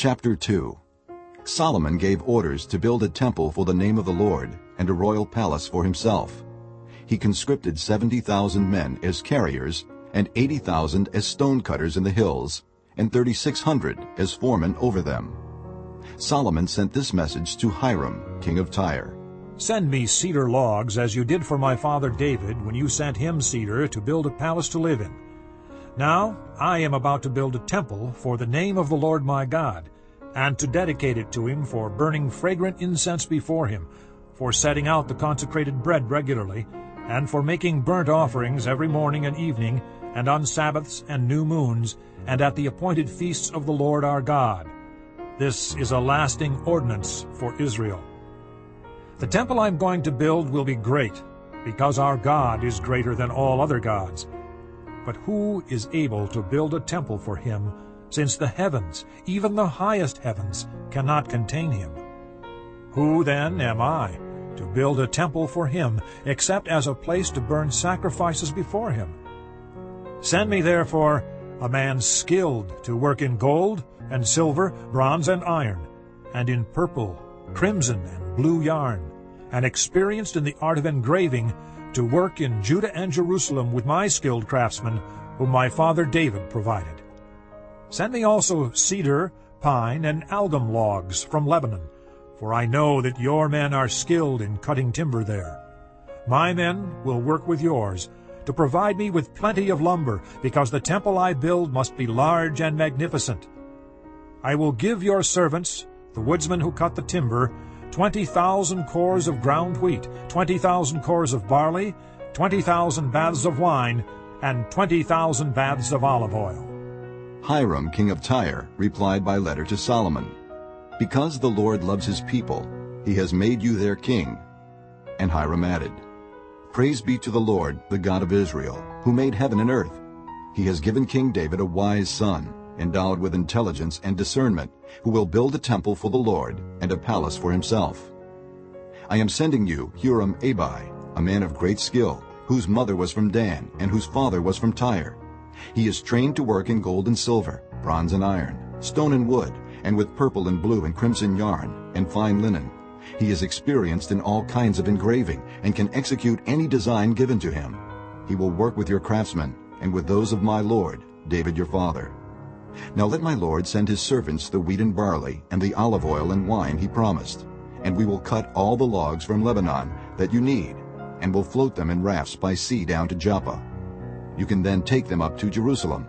Chapter 2 Solomon gave orders to build a temple for the name of the Lord and a royal palace for himself. He conscripted 70,000 men as carriers and 80,000 as stonecutters in the hills and 3,600 as foremen over them. Solomon sent this message to Hiram, king of Tyre. Send me cedar logs as you did for my father David when you sent him cedar to build a palace to live in. Now I am about to build a temple for the name of the Lord my God, and to dedicate it to him for burning fragrant incense before him, for setting out the consecrated bread regularly, and for making burnt offerings every morning and evening, and on Sabbaths and new moons, and at the appointed feasts of the Lord our God. This is a lasting ordinance for Israel. The temple I am going to build will be great, because our God is greater than all other gods. But who is able to build a temple for him, since the heavens, even the highest heavens, cannot contain him? Who then am I, to build a temple for him, except as a place to burn sacrifices before him? Send me therefore a man skilled to work in gold and silver, bronze and iron, and in purple, crimson, and blue yarn, and experienced in the art of engraving, to work in Judah and Jerusalem with my skilled craftsmen, whom my father David provided. Send me also cedar, pine, and algum logs from Lebanon, for I know that your men are skilled in cutting timber there. My men will work with yours, to provide me with plenty of lumber, because the temple I build must be large and magnificent. I will give your servants, the woodsmen who cut the timber, 20,000 cors of ground wheat, 20,000 cors of barley, 20,000 baths of wine, and 20,000 baths of olive oil. Hiram, king of Tyre, replied by letter to Solomon, Because the Lord loves his people, he has made you their king. And Hiram added, Praise be to the Lord, the God of Israel, who made heaven and earth. He has given King David a wise son, endowed with intelligence and discernment, who will build a temple for the Lord and a palace for himself. I am sending you Huram Abi, a man of great skill, whose mother was from Dan and whose father was from Tyre. He is trained to work in gold and silver, bronze and iron, stone and wood, and with purple and blue and crimson yarn, and fine linen. He is experienced in all kinds of engraving and can execute any design given to him. He will work with your craftsmen and with those of my lord, David your father. Now let my lord send his servants the wheat and barley and the olive oil and wine he promised, and we will cut all the logs from Lebanon that you need, and will float them in rafts by sea down to Joppa. You can then take them up to Jerusalem.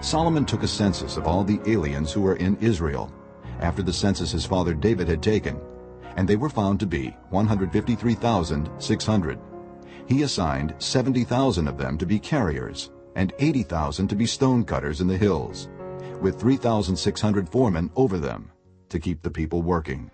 Solomon took a census of all the aliens who were in Israel, after the census his father David had taken, and they were found to be 153,600. He assigned 70,000 of them to be carriers, and 80,000 to be stonecutters in the hills, with 3,600 foremen over them to keep the people working.